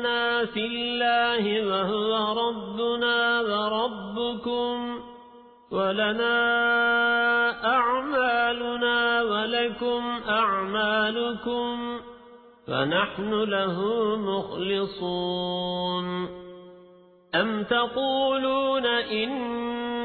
أتحاجوننا في الله وهو ربنا وربكم ولنا أعمالنا ولكم أعمالكم فنحن له مخلصون أم تقولون إن